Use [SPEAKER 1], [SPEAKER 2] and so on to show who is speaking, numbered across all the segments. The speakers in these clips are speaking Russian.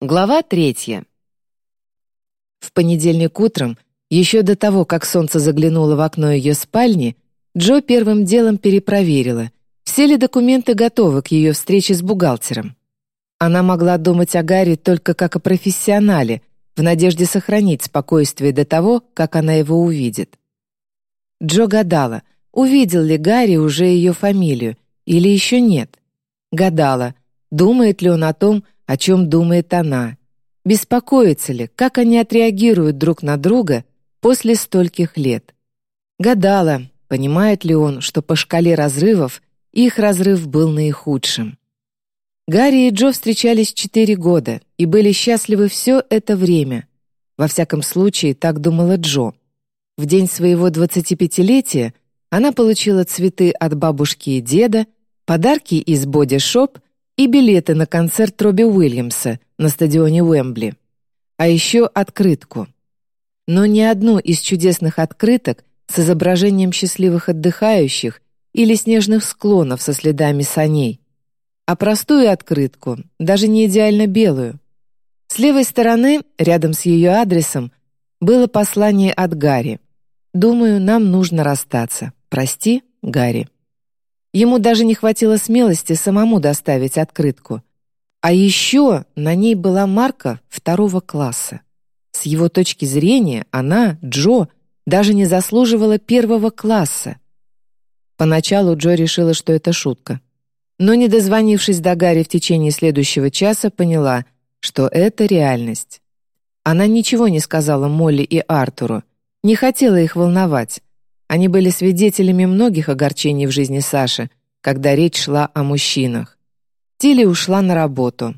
[SPEAKER 1] Глава третья. В понедельник утром, еще до того, как солнце заглянуло в окно ее спальни, Джо первым делом перепроверила, все ли документы готовы к ее встрече с бухгалтером. Она могла думать о Гарри только как о профессионале, в надежде сохранить спокойствие до того, как она его увидит. Джо гадала, увидел ли Гарри уже ее фамилию или еще нет. Гадала, думает ли он о том, о чем думает она. Беспокоится ли, как они отреагируют друг на друга после стольких лет. Гадала, понимает ли он, что по шкале разрывов их разрыв был наихудшим. Гарри и Джо встречались четыре года и были счастливы все это время. Во всяком случае, так думала Джо. В день своего 25-летия она получила цветы от бабушки и деда, подарки из боди-шоп и билеты на концерт Робби Уильямса на стадионе Уэмбли. А еще открытку. Но ни одну из чудесных открыток с изображением счастливых отдыхающих или снежных склонов со следами саней, а простую открытку, даже не идеально белую. С левой стороны, рядом с ее адресом, было послание от Гарри. «Думаю, нам нужно расстаться. Прости, Гарри». Ему даже не хватило смелости самому доставить открытку. А еще на ней была марка второго класса. С его точки зрения она, Джо, даже не заслуживала первого класса. Поначалу Джо решила, что это шутка. Но, не дозвонившись до Гарри в течение следующего часа, поняла, что это реальность. Она ничего не сказала Молли и Артуру, не хотела их волновать, они были свидетелями многих огорчений в жизни Саши, когда речь шла о мужчинах. Тилли ушла на работу.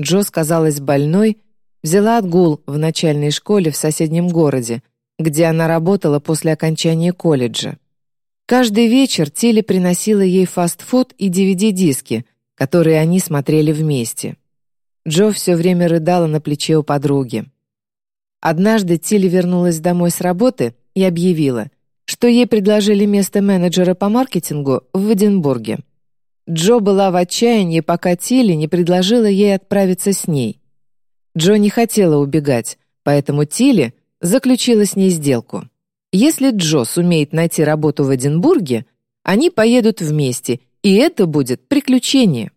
[SPEAKER 1] Джо сказалась больной, взяла отгул в начальной школе в соседнем городе, где она работала после окончания колледжа. Каждый вечер Тилли приносила ей фастфуд и DVD-диски, которые они смотрели вместе. Джо все время рыдала на плече у подруги. Однажды Тилли вернулась домой с работы и объявила — что ей предложили место менеджера по маркетингу в Эдинбурге. Джо была в отчаянии, пока Тилли не предложила ей отправиться с ней. Джо не хотела убегать, поэтому Тилли заключила с ней сделку. Если Джо сумеет найти работу в Эдинбурге, они поедут вместе, и это будет приключение.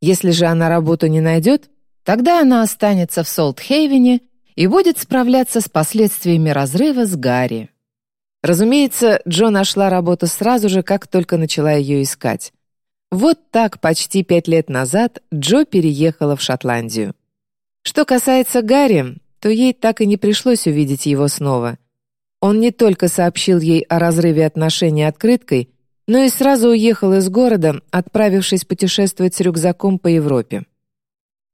[SPEAKER 1] Если же она работу не найдет, тогда она останется в Солт-Хейвене и будет справляться с последствиями разрыва с Гарри. Разумеется, Джо нашла работу сразу же, как только начала ее искать. Вот так почти пять лет назад Джо переехала в Шотландию. Что касается Гарри, то ей так и не пришлось увидеть его снова. Он не только сообщил ей о разрыве отношений открыткой, но и сразу уехал из города, отправившись путешествовать с рюкзаком по Европе.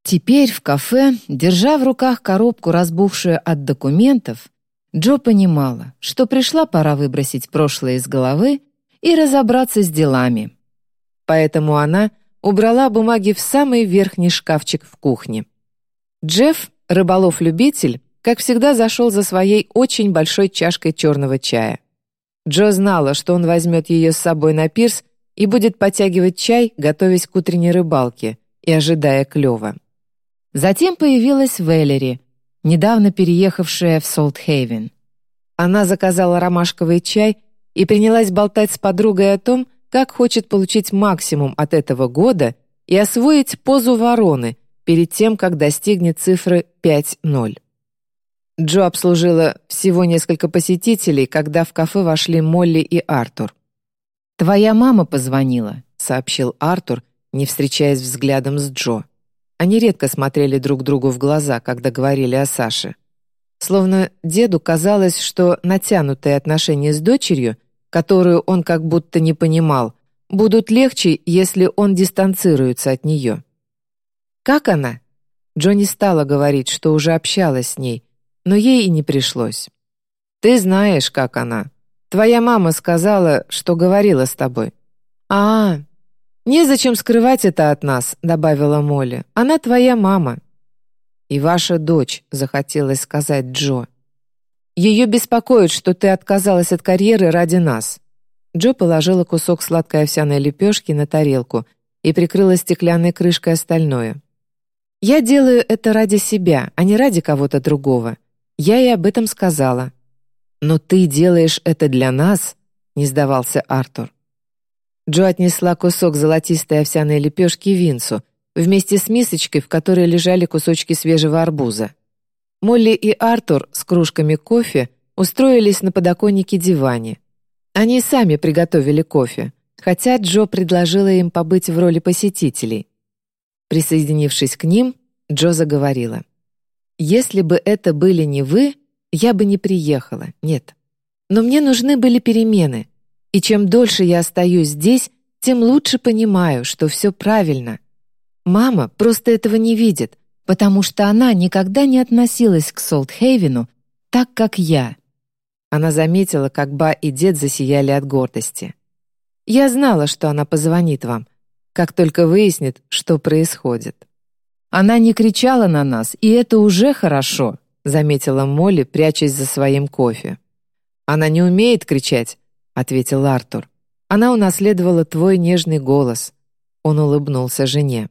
[SPEAKER 1] Теперь в кафе, держа в руках коробку, разбухшую от документов, Джо понимала, что пришла пора выбросить прошлое из головы и разобраться с делами. Поэтому она убрала бумаги в самый верхний шкафчик в кухне. Джефф, рыболов-любитель, как всегда зашел за своей очень большой чашкой черного чая. Джо знала, что он возьмет ее с собой на пирс и будет потягивать чай, готовясь к утренней рыбалке и ожидая клёва. Затем появилась Веллери, недавно переехавшая в Солт-Хейвен. Она заказала ромашковый чай и принялась болтать с подругой о том, как хочет получить максимум от этого года и освоить позу вороны перед тем, как достигнет цифры 5-0. Джо обслужила всего несколько посетителей, когда в кафе вошли Молли и Артур. «Твоя мама позвонила», — сообщил Артур, не встречаясь взглядом с Джо. Они редко смотрели друг другу в глаза, когда говорили о Саше. Словно деду казалось, что натянутые отношения с дочерью, которую он как будто не понимал, будут легче, если он дистанцируется от нее. «Как она?» Джонни стала говорить, что уже общалась с ней, но ей и не пришлось. «Ты знаешь, как она. Твоя мама сказала, что говорила с тобой». «А, «Незачем скрывать это от нас», — добавила Молли. «Она твоя мама». «И ваша дочь», — захотелось сказать Джо. «Ее беспокоит, что ты отказалась от карьеры ради нас». Джо положила кусок сладкой овсяной лепешки на тарелку и прикрыла стеклянной крышкой остальное. Я делаю это ради себя, а не ради кого-то другого. Я и об этом сказала. Но ты делаешь это для нас, не сдавался Артур. Джо отнесла кусок золотистой овсяной лепешки Винсу вместе с мисочкой, в которой лежали кусочки свежего арбуза. Молли и Артур с кружками кофе устроились на подоконнике диване. Они сами приготовили кофе, хотя Джо предложила им побыть в роли посетителей. Присоединившись к ним, Джо заговорила. «Если бы это были не вы, я бы не приехала, нет. Но мне нужны были перемены, и чем дольше я остаюсь здесь, тем лучше понимаю, что все правильно. Мама просто этого не видит, потому что она никогда не относилась к Солтхейвену так, как я». Она заметила, как Ба и дед засияли от гордости. «Я знала, что она позвонит вам, как только выяснит, что происходит». «Она не кричала на нас, и это уже хорошо», заметила Молли, прячась за своим кофе. «Она не умеет кричать», — ответил Артур. «Она унаследовала твой нежный голос». Он улыбнулся жене.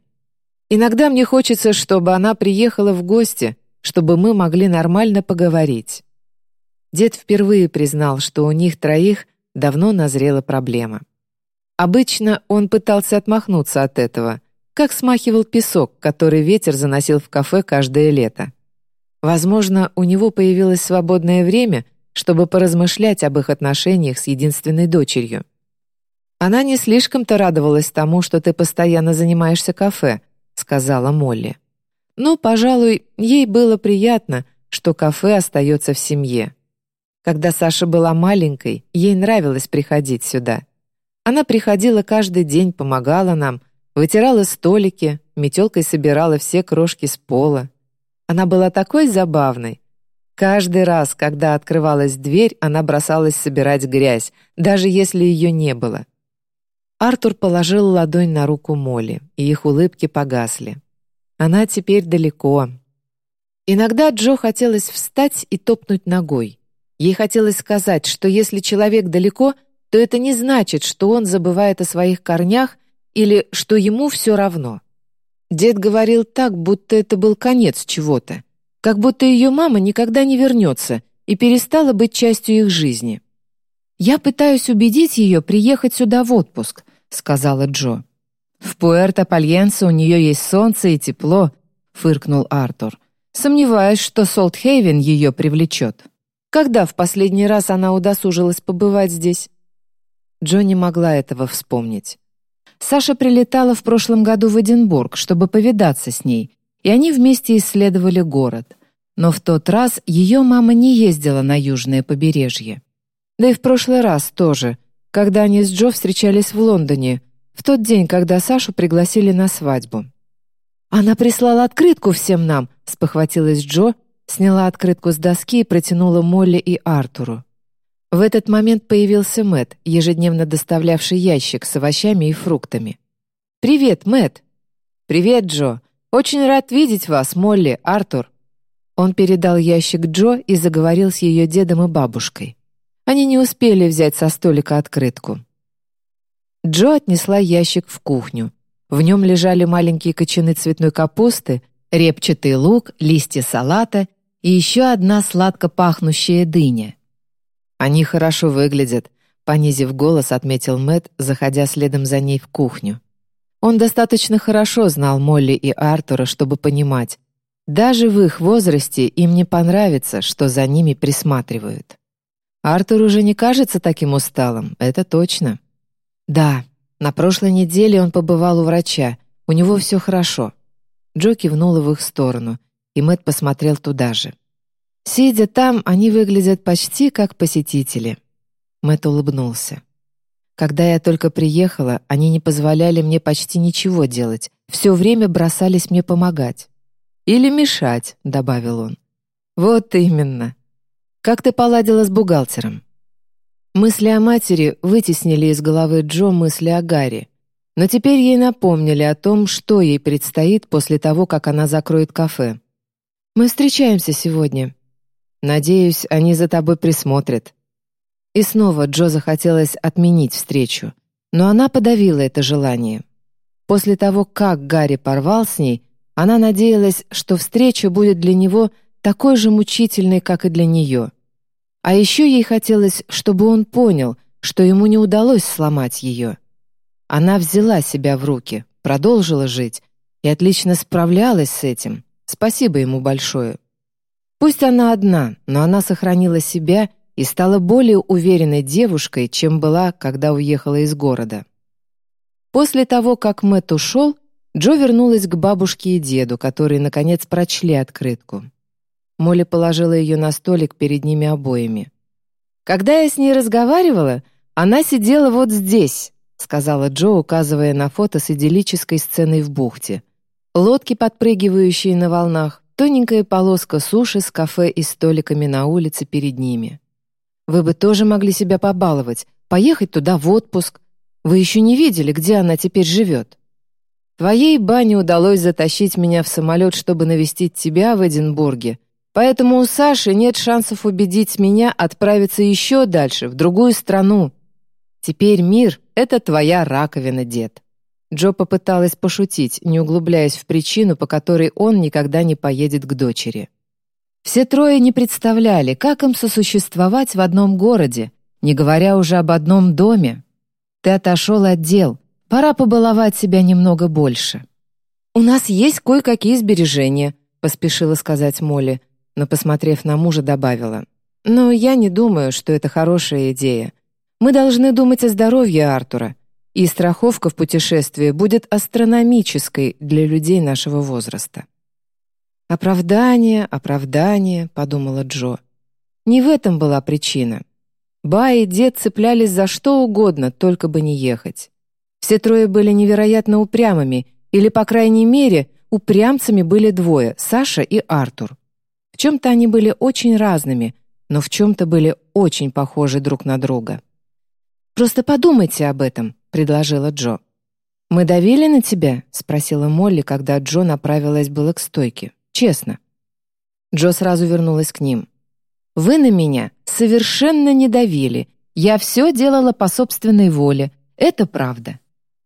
[SPEAKER 1] «Иногда мне хочется, чтобы она приехала в гости, чтобы мы могли нормально поговорить». Дед впервые признал, что у них троих давно назрела проблема. Обычно он пытался отмахнуться от этого, как смахивал песок, который ветер заносил в кафе каждое лето. Возможно, у него появилось свободное время, чтобы поразмышлять об их отношениях с единственной дочерью. «Она не слишком-то радовалась тому, что ты постоянно занимаешься кафе», — сказала Молли. «Ну, пожалуй, ей было приятно, что кафе остается в семье. Когда Саша была маленькой, ей нравилось приходить сюда. Она приходила каждый день, помогала нам, вытирала столики, метелкой собирала все крошки с пола. Она была такой забавной. Каждый раз, когда открывалась дверь, она бросалась собирать грязь, даже если ее не было. Артур положил ладонь на руку Молли, и их улыбки погасли. Она теперь далеко. Иногда Джо хотелось встать и топнуть ногой. Ей хотелось сказать, что если человек далеко, то это не значит, что он забывает о своих корнях или что ему все равно. Дед говорил так, будто это был конец чего-то, как будто ее мама никогда не вернется и перестала быть частью их жизни. «Я пытаюсь убедить ее приехать сюда в отпуск», — сказала Джо. «В Пуэрто-Пальенсо у нее есть солнце и тепло», — фыркнул Артур. «Сомневаюсь, что Солтхейвен ее привлечет». Когда в последний раз она удосужилась побывать здесь? Джо не могла этого вспомнить. Саша прилетала в прошлом году в Эдинбург, чтобы повидаться с ней, и они вместе исследовали город. Но в тот раз ее мама не ездила на южное побережье. Да и в прошлый раз тоже, когда они с Джо встречались в Лондоне, в тот день, когда Сашу пригласили на свадьбу. «Она прислала открытку всем нам», — спохватилась Джо, сняла открытку с доски и протянула Молли и Артуру. В этот момент появился Мэт, ежедневно доставлявший ящик с овощами и фруктами. «Привет, Мэт. «Привет, Джо! Очень рад видеть вас, Молли, Артур!» Он передал ящик Джо и заговорил с ее дедом и бабушкой. Они не успели взять со столика открытку. Джо отнесла ящик в кухню. В нем лежали маленькие кочаны цветной капусты, репчатый лук, листья салата и еще одна сладко пахнущая дыня. «Они хорошо выглядят», — понизив голос, отметил Мэт, заходя следом за ней в кухню. Он достаточно хорошо знал Молли и Артура, чтобы понимать, даже в их возрасте им не понравится, что за ними присматривают. Артур уже не кажется таким усталым, это точно. Да, на прошлой неделе он побывал у врача, у него все хорошо. Джо кивнула в их сторону, и Мэт посмотрел туда же. Сидя там, они выглядят почти как посетители. Мэт улыбнулся. Когда я только приехала, они не позволяли мне почти ничего делать, все время бросались мне помогать. «Или мешать», — добавил он. «Вот именно. Как ты поладила с бухгалтером?» Мысли о матери вытеснили из головы Джо мысли о Гарри, но теперь ей напомнили о том, что ей предстоит после того, как она закроет кафе. «Мы встречаемся сегодня. Надеюсь, они за тобой присмотрят». И снова Джо захотелось отменить встречу, но она подавила это желание. После того, как Гарри порвал с ней, Она надеялась, что встреча будет для него такой же мучительной, как и для нее. А еще ей хотелось, чтобы он понял, что ему не удалось сломать ее. Она взяла себя в руки, продолжила жить и отлично справлялась с этим. Спасибо ему большое. Пусть она одна, но она сохранила себя и стала более уверенной девушкой, чем была, когда уехала из города. После того, как Мэтт ушел, Джо вернулась к бабушке и деду, которые, наконец, прочли открытку. Молли положила ее на столик перед ними обоими. «Когда я с ней разговаривала, она сидела вот здесь», сказала Джо, указывая на фото с идиллической сценой в бухте. Лодки, подпрыгивающие на волнах, тоненькая полоска суши с кафе и столиками на улице перед ними. Вы бы тоже могли себя побаловать, поехать туда в отпуск. Вы еще не видели, где она теперь живет. Твоей бане удалось затащить меня в самолет, чтобы навестить тебя в Эдинбурге, поэтому у Саши нет шансов убедить меня отправиться еще дальше, в другую страну. Теперь мир — это твоя раковина, дед». Джо попыталась пошутить, не углубляясь в причину, по которой он никогда не поедет к дочери. Все трое не представляли, как им сосуществовать в одном городе, не говоря уже об одном доме. Ты отошел от дел, пора побаловать себя немного больше. «У нас есть кое-какие сбережения», — поспешила сказать Молли, но, посмотрев на мужа, добавила. «Но я не думаю, что это хорошая идея. Мы должны думать о здоровье Артура, и страховка в путешествии будет астрономической для людей нашего возраста. «Оправдание, оправдание», — подумала Джо. Не в этом была причина. Ба и дед цеплялись за что угодно, только бы не ехать. Все трое были невероятно упрямыми, или, по крайней мере, упрямцами были двое — Саша и Артур. В чем-то они были очень разными, но в чем-то были очень похожи друг на друга. «Просто подумайте об этом», — предложила Джо. «Мы давили на тебя?» — спросила Молли, когда Джо направилась было к стойке. «Честно». Джо сразу вернулась к ним. «Вы на меня совершенно не давили. Я все делала по собственной воле. Это правда».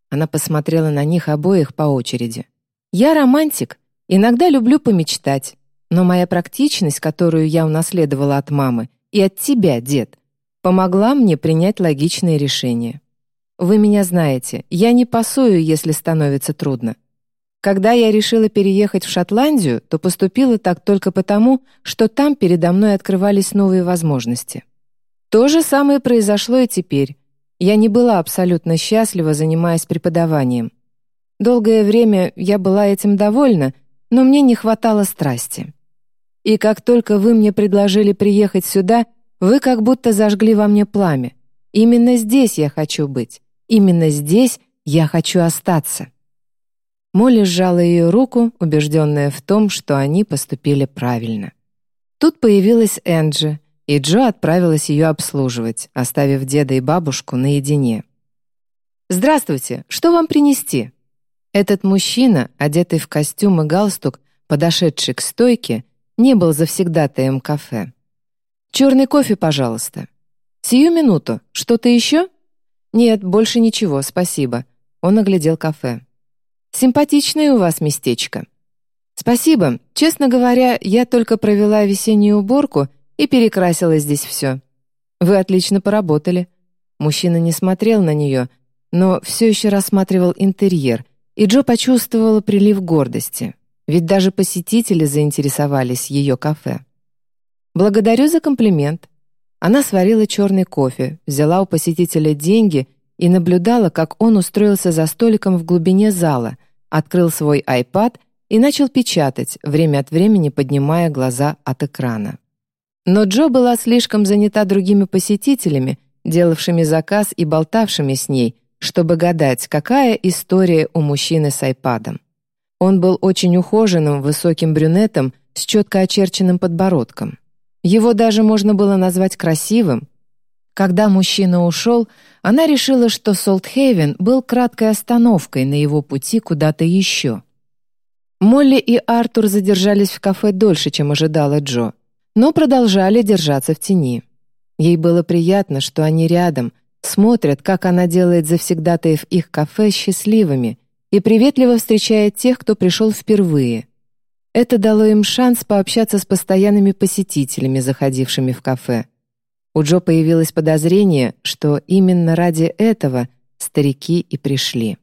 [SPEAKER 1] Она посмотрела на них обоих по очереди. «Я романтик. Иногда люблю помечтать. Но моя практичность, которую я унаследовала от мамы, и от тебя, дед, помогла мне принять логичные решения. Вы меня знаете, я не пасую, если становится трудно. Когда я решила переехать в Шотландию, то поступила так только потому, что там передо мной открывались новые возможности. То же самое произошло и теперь. Я не была абсолютно счастлива, занимаясь преподаванием. Долгое время я была этим довольна, но мне не хватало страсти. И как только вы мне предложили приехать сюда — вы как будто зажгли во мне пламя. Именно здесь я хочу быть. Именно здесь я хочу остаться». Молли сжала ее руку, убежденная в том, что они поступили правильно. Тут появилась Энджи, и Джо отправилась ее обслуживать, оставив деда и бабушку наедине. «Здравствуйте, что вам принести?» Этот мужчина, одетый в костюм и галстук, подошедший к стойке, не был завсегдатаем кафе. «Черный кофе, пожалуйста». «Сию минуту. Что-то еще?» «Нет, больше ничего, спасибо». Он оглядел кафе. «Симпатичное у вас местечко». «Спасибо. Честно говоря, я только провела весеннюю уборку и перекрасила здесь все. Вы отлично поработали». Мужчина не смотрел на нее, но все еще рассматривал интерьер, и Джо почувствовала прилив гордости, ведь даже посетители заинтересовались ее кафе. «Благодарю за комплимент». Она сварила черный кофе, взяла у посетителя деньги и наблюдала, как он устроился за столиком в глубине зала, открыл свой iPad и начал печатать, время от времени поднимая глаза от экрана. Но Джо была слишком занята другими посетителями, делавшими заказ и болтавшими с ней, чтобы гадать, какая история у мужчины с айпадом. Он был очень ухоженным, высоким брюнетом с четко очерченным подбородком. Его даже можно было назвать красивым. Когда мужчина ушел, она решила, что Солтхейвен был краткой остановкой на его пути куда-то еще. Молли и Артур задержались в кафе дольше, чем ожидала Джо, но продолжали держаться в тени. Ей было приятно, что они рядом, смотрят, как она делает завсегдатаев их кафе счастливыми, и приветливо встречает тех, кто пришел впервые. Это дало им шанс пообщаться с постоянными посетителями, заходившими в кафе. У Джо появилось подозрение, что именно ради этого старики и пришли.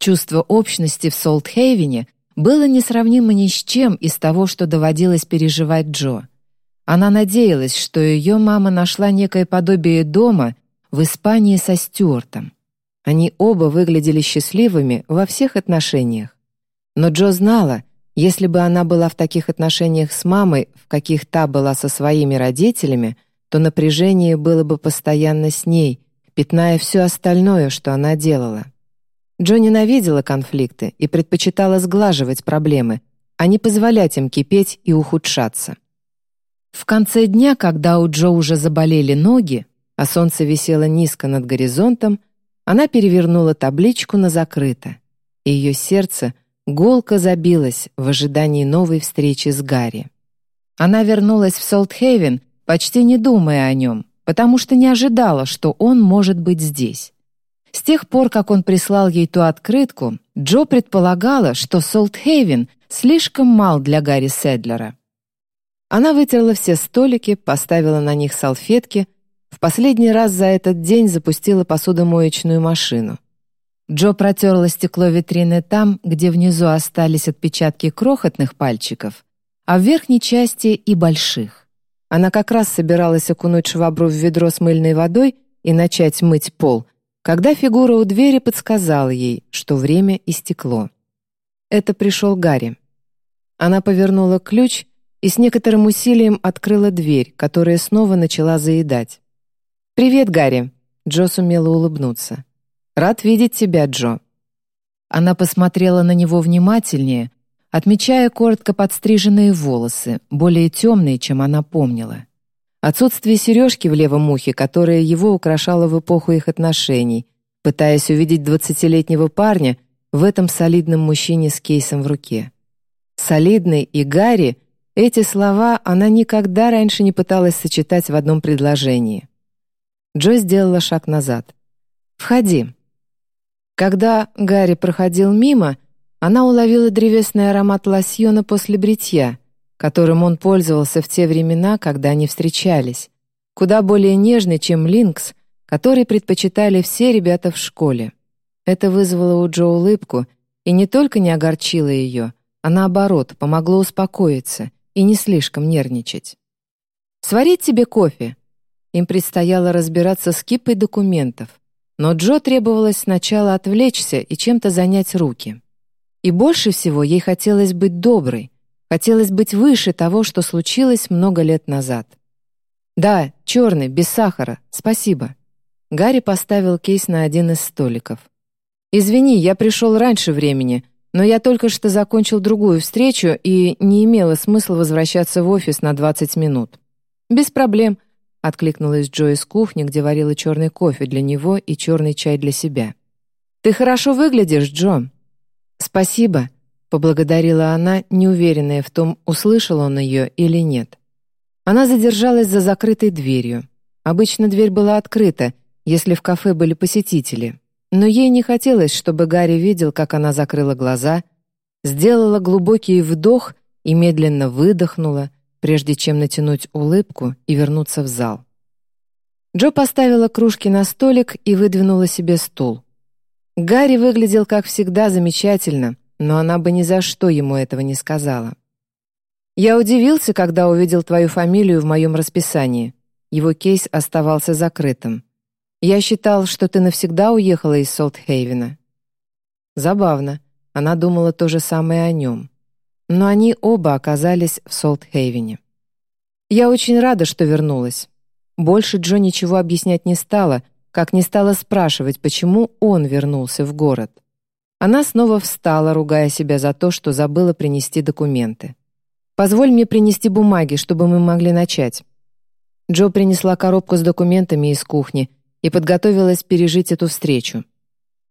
[SPEAKER 1] Чувство общности в Солтхейвене было несравнимо ни с чем из того, что доводилось переживать Джо. Она надеялась, что ее мама нашла некое подобие дома в Испании со Стюартом. Они оба выглядели счастливыми во всех отношениях. Но Джо знала, если бы она была в таких отношениях с мамой, в каких та была со своими родителями, то напряжение было бы постоянно с ней, пятная все остальное, что она делала. Джо ненавидела конфликты и предпочитала сглаживать проблемы, а не позволять им кипеть и ухудшаться. В конце дня, когда у Джо уже заболели ноги, а солнце висело низко над горизонтом, она перевернула табличку на «закрыто», и ее сердце гулко забилось в ожидании новой встречи с Гарри. Она вернулась в Солтхейвен, почти не думая о нем, потому что не ожидала, что он может быть здесь. С тех пор, как он прислал ей ту открытку, Джо предполагала, что Солтхейвен слишком мал для Гарри Седлера. Она вытерла все столики, поставила на них салфетки, в последний раз за этот день запустила посудомоечную машину. Джо протерла стекло витрины там, где внизу остались отпечатки крохотных пальчиков, а в верхней части и больших. Она как раз собиралась окунуть швабру в ведро с мыльной водой и начать мыть пол, когда фигура у двери подсказала ей, что время истекло. Это пришел Гарри. Она повернула ключ и с некоторым усилием открыла дверь, которая снова начала заедать. «Привет, Гарри!» Джо сумела улыбнуться. «Рад видеть тебя, Джо». Она посмотрела на него внимательнее, отмечая коротко подстриженные волосы, более темные, чем она помнила. Отсутствие сережки в левом ухе, которая его украшала в эпоху их отношений, пытаясь увидеть двадцатилетнего парня в этом солидном мужчине с кейсом в руке. Солидный и Гарри — эти слова она никогда раньше не пыталась сочетать в одном предложении. Джо сделала шаг назад. «Входи». Когда Гарри проходил мимо, она уловила древесный аромат лосьона после бритья, которым он пользовался в те времена, когда они встречались, куда более нежный, чем линкс, который предпочитали все ребята в школе. Это вызвало у Джо улыбку и не только не огорчило ее, а наоборот, помогло успокоиться и не слишком нервничать. «Сварить тебе кофе?» Им предстояло разбираться с кипой документов, но Джо требовалось сначала отвлечься и чем-то занять руки. И больше всего ей хотелось быть доброй, хотелось быть выше того, что случилось много лет назад. «Да, черный, без сахара, спасибо». Гарри поставил кейс на один из столиков. «Извини, я пришел раньше времени, но я только что закончил другую встречу и не имело смысла возвращаться в офис на 20 минут. «Без проблем», — откликнулась Джо из кухни, где варила черный кофе для него и черный чай для себя. «Ты хорошо выглядишь, Джо». «Спасибо», — поблагодарила она, неуверенная в том, услышал он ее или нет. Она задержалась за закрытой дверью. Обычно дверь была открыта, если в кафе были посетители. Но ей не хотелось, чтобы Гарри видел, как она закрыла глаза, сделала глубокий вдох и медленно выдохнула, прежде чем натянуть улыбку и вернуться в зал. Джо поставила кружки на столик и выдвинула себе стул. Гарри выглядел, как всегда, замечательно, но она бы ни за что ему этого не сказала. «Я удивился, когда увидел твою фамилию в моем расписании». Его кейс оставался закрытым. Я считал, что ты навсегда уехала из Солтхейвена». Забавно. Она думала то же самое о нем. Но они оба оказались в Солтхейвене. «Я очень рада, что вернулась». Больше Джо ничего объяснять не стала, как не стала спрашивать, почему он вернулся в город. Она снова встала, ругая себя за то, что забыла принести документы. «Позволь мне принести бумаги, чтобы мы могли начать». Джо принесла коробку с документами из кухни и подготовилась пережить эту встречу.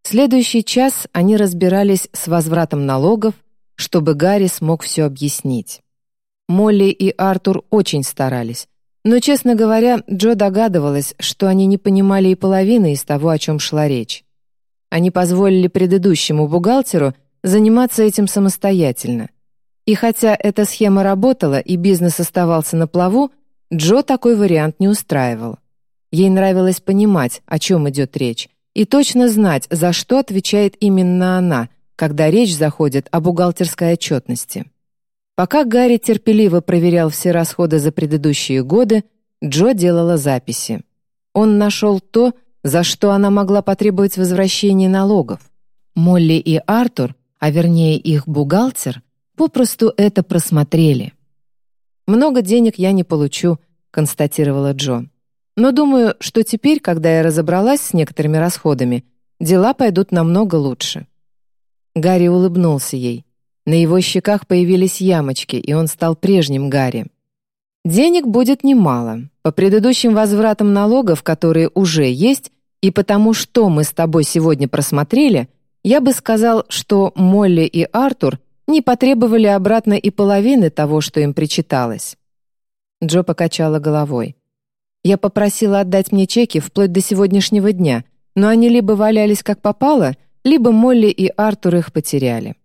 [SPEAKER 1] Следующий час они разбирались с возвратом налогов, чтобы Гарри смог все объяснить. Молли и Артур очень старались, но, честно говоря, Джо догадывалась, что они не понимали и половины из того, о чем шла речь. Они позволили предыдущему бухгалтеру заниматься этим самостоятельно. И хотя эта схема работала и бизнес оставался на плаву, Джо такой вариант не устраивал. Ей нравилось понимать, о чем идет речь, и точно знать, за что отвечает именно она, когда речь заходит о бухгалтерской отчетности. Пока Гарри терпеливо проверял все расходы за предыдущие годы, Джо делала записи. Он нашел то, за что она могла потребовать возвращения налогов. Молли и Артур, а вернее их бухгалтер, попросту это просмотрели. «Много денег я не получу», — констатировала Джо. «Но думаю, что теперь, когда я разобралась с некоторыми расходами, дела пойдут намного лучше». Гарри улыбнулся ей. На его щеках появились ямочки, и он стал прежним Гарри. «Денег будет немало. По предыдущим возвратам налогов, которые уже есть, и потому что мы с тобой сегодня просмотрели, я бы сказал, что Молли и Артур не потребовали обратно и половины того, что им причиталось». Джо покачала головой. «Я попросила отдать мне чеки вплоть до сегодняшнего дня, но они либо валялись как попало, либо Молли и Артур их потеряли.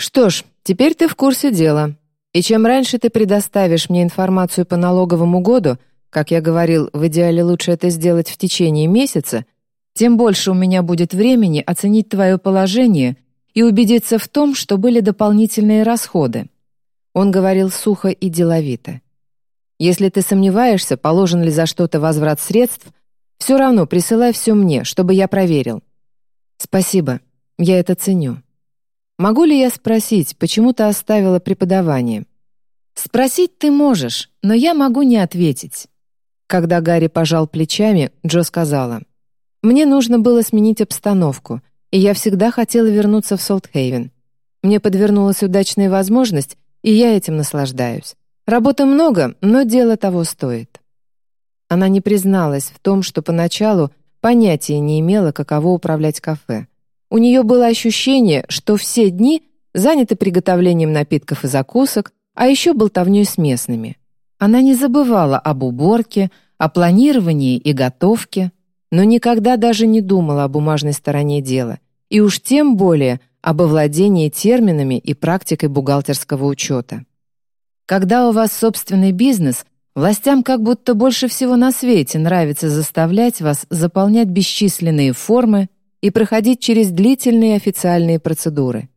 [SPEAKER 1] «Что ж, теперь ты в курсе дела. И чем раньше ты предоставишь мне информацию по налоговому году, как я говорил, в идеале лучше это сделать в течение месяца, тем больше у меня будет времени оценить твое положение и убедиться в том, что были дополнительные расходы». Он говорил сухо и деловито. «Если ты сомневаешься, положен ли за что-то возврат средств, все равно присылай все мне, чтобы я проверил». «Спасибо, я это ценю». Могу ли я спросить, почему ты оставила преподавание? Спросить ты можешь, но я могу не ответить. Когда Гарри пожал плечами, Джо сказала, «Мне нужно было сменить обстановку, и я всегда хотела вернуться в Солтхейвен. Мне подвернулась удачная возможность, и я этим наслаждаюсь. Работы много, но дело того стоит». Она не призналась в том, что поначалу понятия не имела, каково управлять кафе. У нее было ощущение, что все дни заняты приготовлением напитков и закусок, а еще болтовней с местными. Она не забывала об уборке, о планировании и готовке, но никогда даже не думала о бумажной стороне дела, и уж тем более об овладении терминами и практикой бухгалтерского учета. Когда у вас собственный бизнес, властям как будто больше всего на свете нравится заставлять вас заполнять бесчисленные формы, и проходить через длительные официальные процедуры.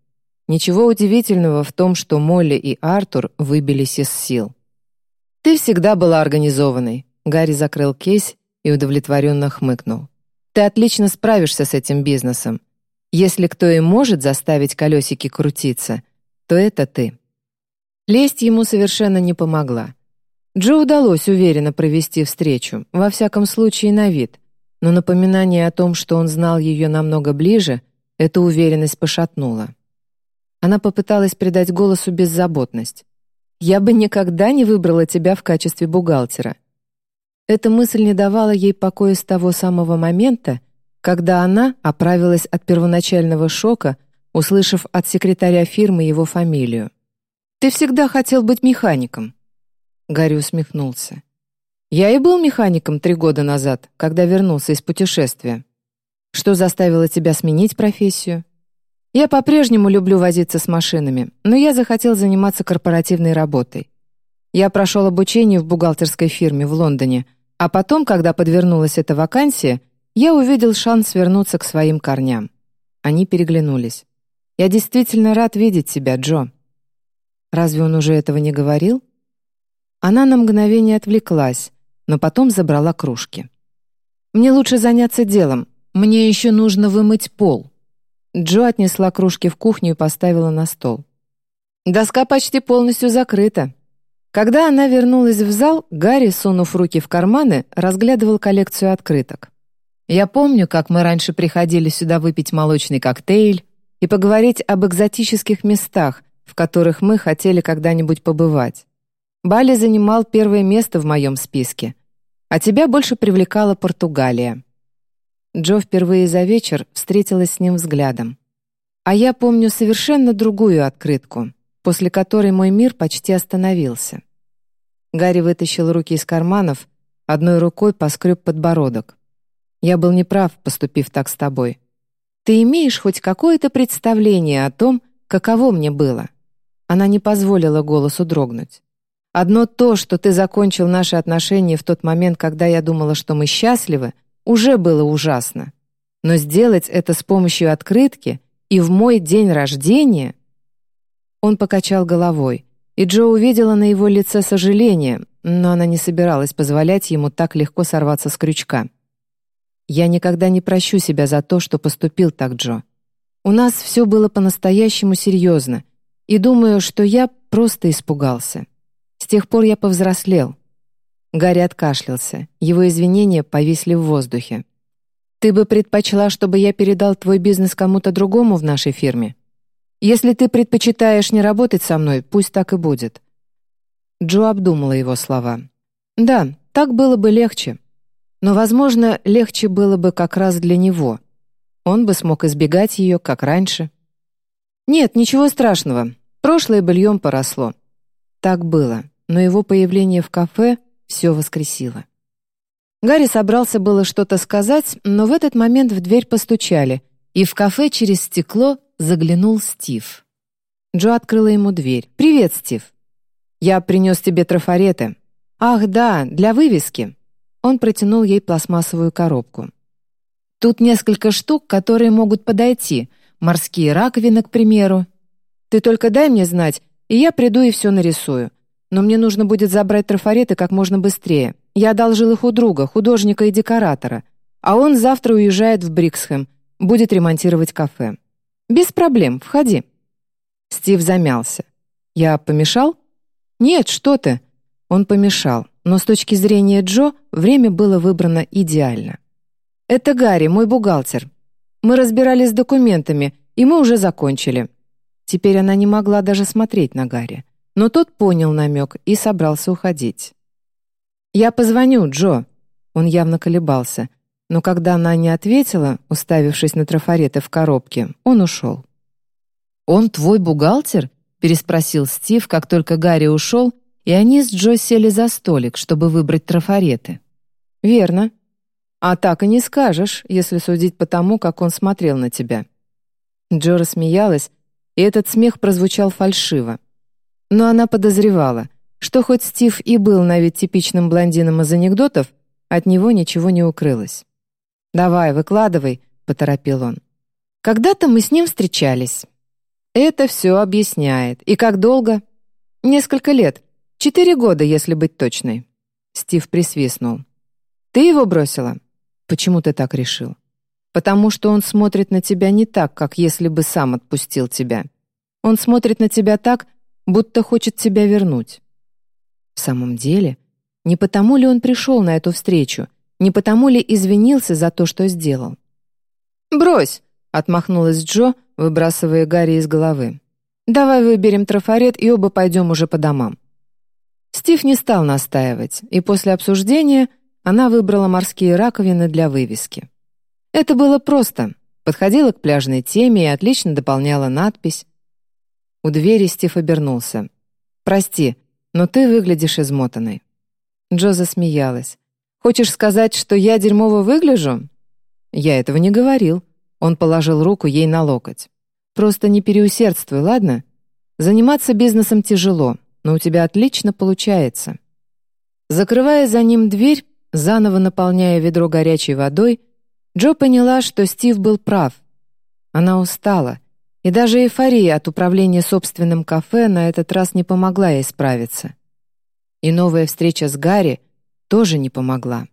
[SPEAKER 1] Ничего удивительного в том, что Молли и Артур выбились из сил. «Ты всегда была организованной», — Гарри закрыл кейс и удовлетворенно хмыкнул. «Ты отлично справишься с этим бизнесом. Если кто и может заставить колесики крутиться, то это ты». Лесть ему совершенно не помогла. Джо удалось уверенно провести встречу, во всяком случае на вид, но напоминание о том, что он знал ее намного ближе, эту уверенность пошатнула. Она попыталась придать голосу беззаботность. «Я бы никогда не выбрала тебя в качестве бухгалтера». Эта мысль не давала ей покоя с того самого момента, когда она оправилась от первоначального шока, услышав от секретаря фирмы его фамилию. «Ты всегда хотел быть механиком». Гарри усмехнулся. Я и был механиком три года назад, когда вернулся из путешествия. Что заставило тебя сменить профессию? Я по-прежнему люблю возиться с машинами, но я захотел заниматься корпоративной работой. Я прошел обучение в бухгалтерской фирме в Лондоне, а потом, когда подвернулась эта вакансия, я увидел шанс вернуться к своим корням. Они переглянулись. «Я действительно рад видеть тебя, Джо». Разве он уже этого не говорил? Она на мгновение отвлеклась, но потом забрала кружки. «Мне лучше заняться делом. Мне еще нужно вымыть пол». Джо отнесла кружки в кухню и поставила на стол. Доска почти полностью закрыта. Когда она вернулась в зал, Гарри, сунув руки в карманы, разглядывал коллекцию открыток. «Я помню, как мы раньше приходили сюда выпить молочный коктейль и поговорить об экзотических местах, в которых мы хотели когда-нибудь побывать. Бали занимал первое место в моем списке, а тебя больше привлекала Португалия. Джо впервые за вечер встретилась с ним взглядом. А я помню совершенно другую открытку, после которой мой мир почти остановился. Гарри вытащил руки из карманов, одной рукой поскреб подбородок. Я был неправ, поступив так с тобой. Ты имеешь хоть какое-то представление о том, каково мне было?» Она не позволила голосу дрогнуть. «Одно то, что ты закончил наши отношения в тот момент, когда я думала, что мы счастливы, уже было ужасно. Но сделать это с помощью открытки и в мой день рождения...» Он покачал головой, и Джо увидела на его лице сожаление, но она не собиралась позволять ему так легко сорваться с крючка. «Я никогда не прощу себя за то, что поступил так, Джо. У нас все было по-настоящему серьезно, и думаю, что я просто испугался. Тех пор я повзрослел». Гарри откашлялся, его извинения повисли в воздухе. «Ты бы предпочла, чтобы я передал твой бизнес кому-то другому в нашей фирме? Если ты предпочитаешь не работать со мной, пусть так и будет». Джо обдумала его слова. «Да, так было бы легче. Но, возможно, легче было бы как раз для него. Он бы смог избегать ее, как раньше. Нет, ничего страшного. Прошлое быльем поросло. Так было, но его появление в кафе все воскресило. Гарри собрался было что-то сказать, но в этот момент в дверь постучали, и в кафе через стекло заглянул Стив. Джо открыла ему дверь. «Привет, Стив. Я принес тебе трафареты. Ах, да, для вывески. Он протянул ей пластмассовую коробку. «Тут несколько штук, которые могут подойти. Морские раковины, к примеру. Ты только дай мне знать, и я приду и все нарисую. Но мне нужно будет забрать трафареты как можно быстрее. Я одолжил их у друга, художника и декоратора. А он завтра уезжает в Бриксхэм, будет ремонтировать кафе. Без проблем, входи». Стив замялся. «Я помешал?» «Нет, что ты!» Он помешал но с точки зрения Джо время было выбрано идеально. «Это Гарри, мой бухгалтер. Мы разбирались с документами, и мы уже закончили». Теперь она не могла даже смотреть на Гарри, но тот понял намек и собрался уходить. «Я позвоню, Джо». Он явно колебался, но когда она не ответила, уставившись на трафареты в коробке, он ушел. «Он твой бухгалтер?» — переспросил Стив, как только Гарри ушел, и они с Джо сели за столик, чтобы выбрать трафареты. «Верно. А так и не скажешь, если судить по тому, как он смотрел на тебя». Джо рассмеялась, и этот смех прозвучал фальшиво. Но она подозревала, что хоть Стив и был на вид типичным блондином из анекдотов, от него ничего не укрылось. «Давай, выкладывай», — поторопил он. «Когда-то мы с ним встречались». «Это все объясняет. И как долго?» «Несколько лет. Четыре года, если быть точной». Стив присвистнул. «Ты его бросила?» «Почему ты так решил?» «Потому что он смотрит на тебя не так, как если бы сам отпустил тебя. Он смотрит на тебя так, будто хочет тебя вернуть». В самом деле, не потому ли он пришел на эту встречу, не потому ли извинился за то, что сделал? «Брось!» — отмахнулась Джо, выбрасывая Гарри из головы. «Давай выберем трафарет и оба пойдем уже по домам». Стив не стал настаивать, и после обсуждения она выбрала морские раковины для вывески. Это было просто, подходило к пляжной теме и отлично дополняло надпись. У двери Стив обернулся. «Прости, но ты выглядишь измотанной». Джо засмеялась. «Хочешь сказать, что я дерьмово выгляжу?» «Я этого не говорил». Он положил руку ей на локоть. «Просто не переусердствуй, ладно? Заниматься бизнесом тяжело, но у тебя отлично получается». Закрывая за ним дверь, заново наполняя ведро горячей водой, Джо поняла, что Стив был прав. Она устала, и даже эйфория от управления собственным кафе на этот раз не помогла ей справиться. И новая встреча с Гарри тоже не помогла.